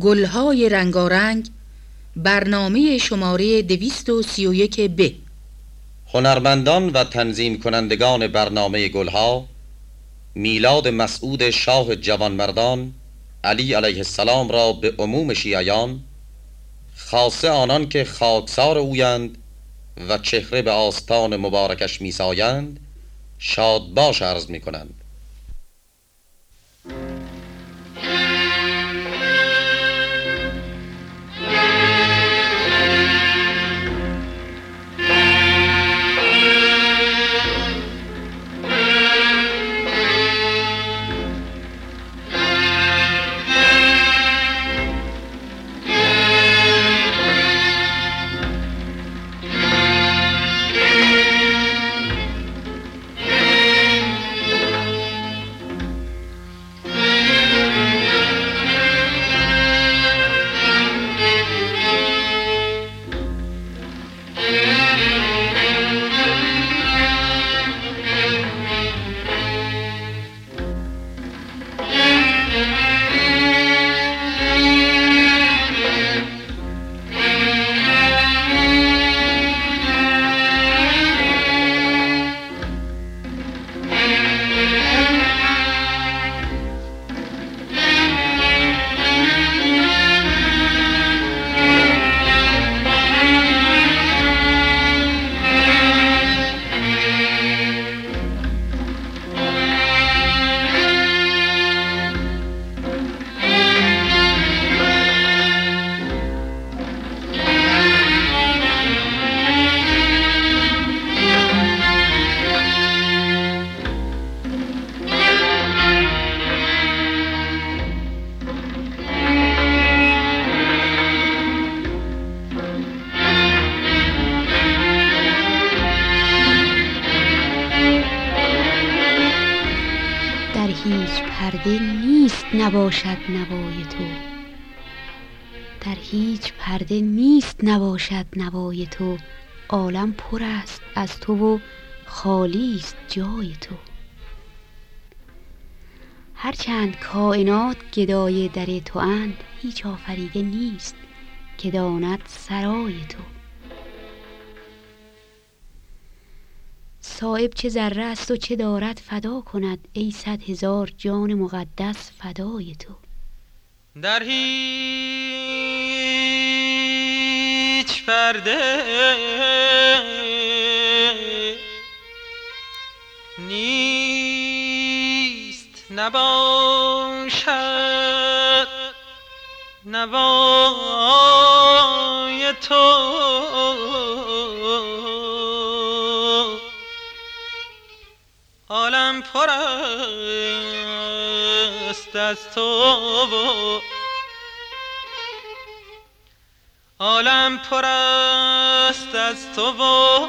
گلهای رنگارنگ برنامه شماره 231 ب. هنرمندان و تنظیم کنندگان برنامه گلها میلاد مسعود شاه جوانمردان علی علیه السلام را به عموم شیعیان خاصه آنان که خاکسار اویند و چهره به آستان مبارکش میسایند شاد باش عرض می کنند نباشد نوای تو. در هیچ پرده نیست نباشد نوای تو. عالم پر است از تو و خالی است جای تو. هرچند کائنات گدای در تو اند هیچ آفریده نیست که داند سرای تو. صاحب چه ذره است و چه دارد فدا کند ای صد هزار جان مقدس فدای تو. در هیچ پرده نیست نباشد نوای پر است از تو عالم پر است از تو و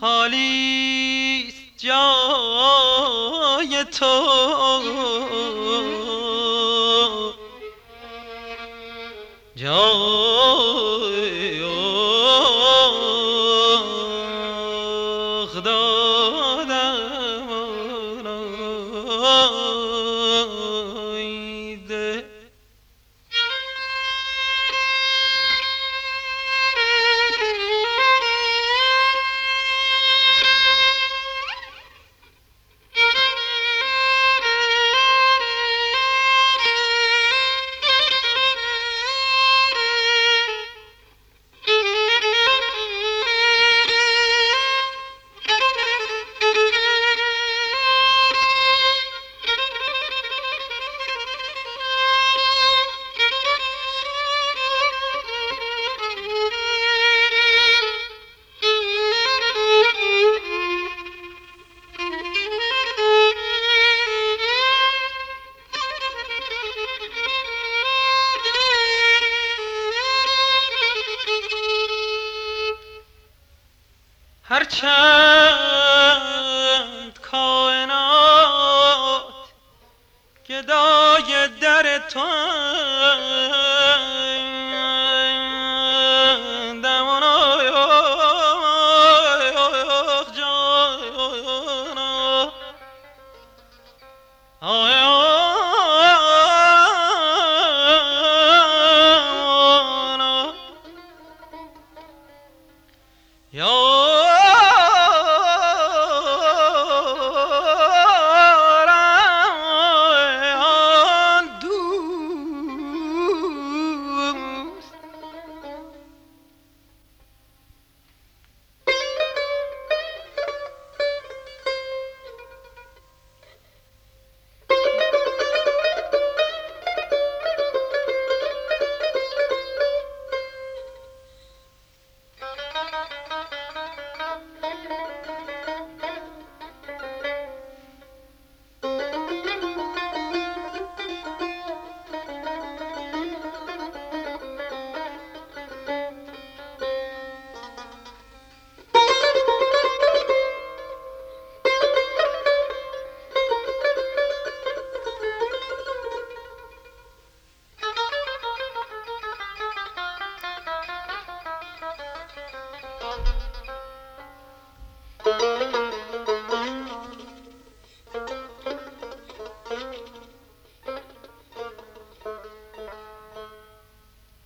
خالی جای تو. جای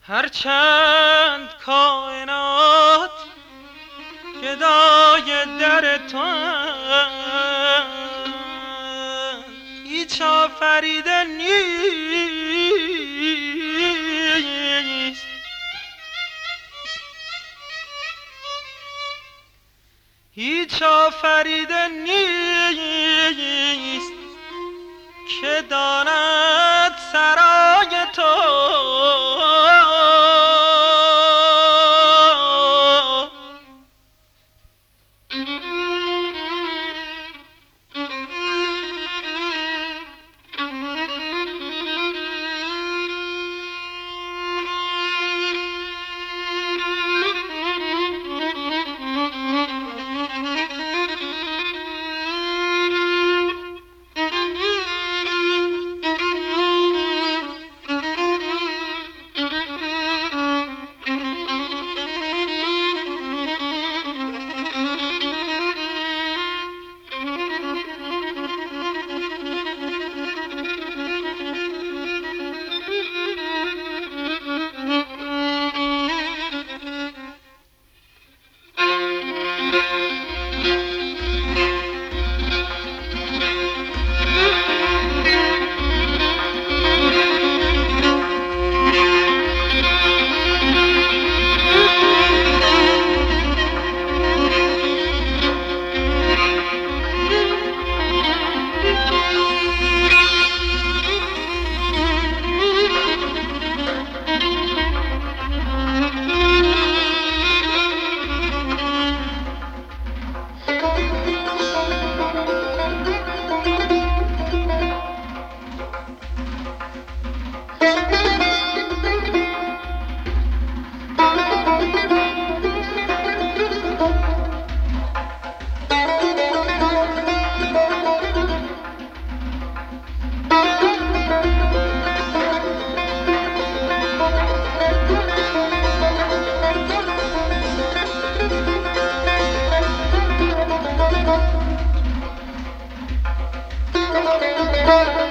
هرچند کائنات گدای در تو هیچ آفریده نیست. هیچ آفریده نیست که داند سرای تو. Thank you.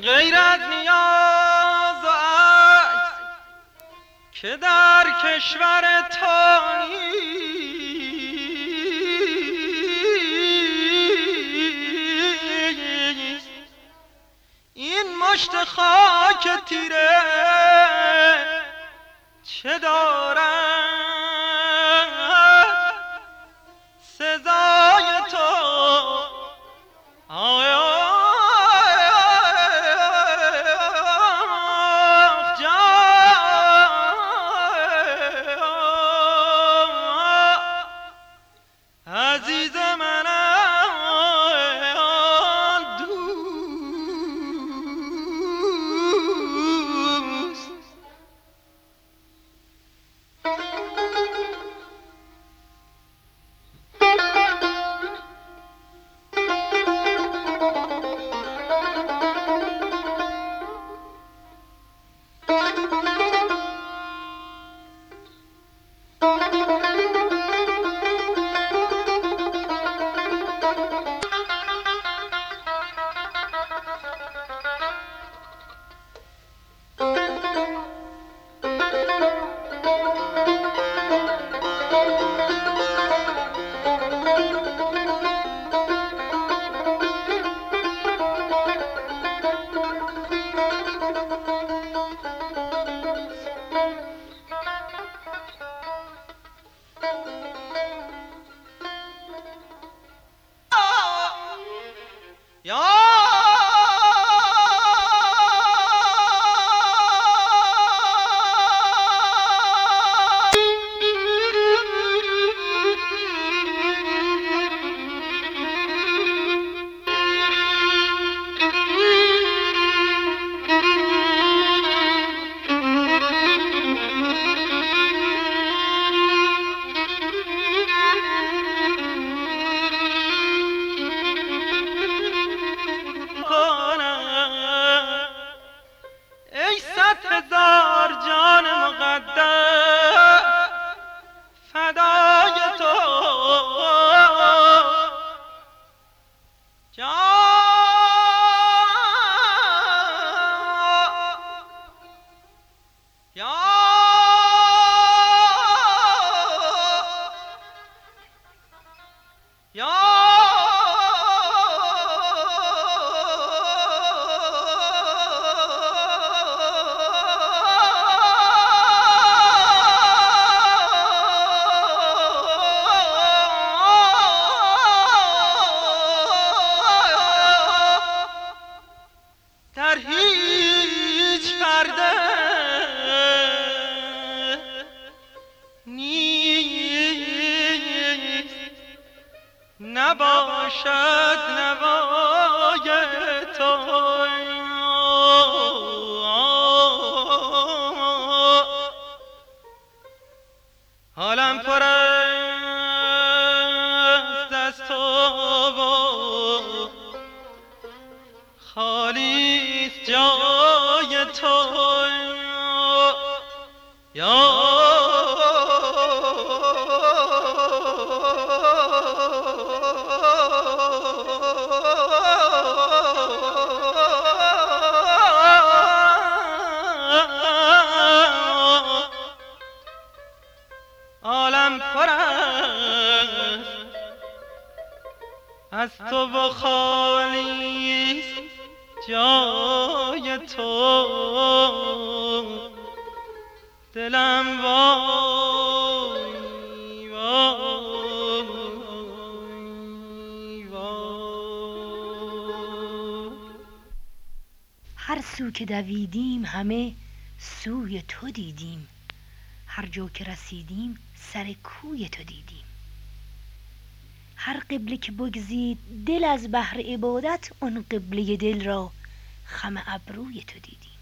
غیر از نیاز و که در کشور تانی این مشت خاک تیره چه دارن؟ نباشد نباشد. که دویدیم همه سوی تو دیدیم. هر جا که رسیدیم سر کوی تو دیدیم. هر قبله که بگزید دل از بحر عبادت اون قبله دل را خم ابروی تو دیدیم.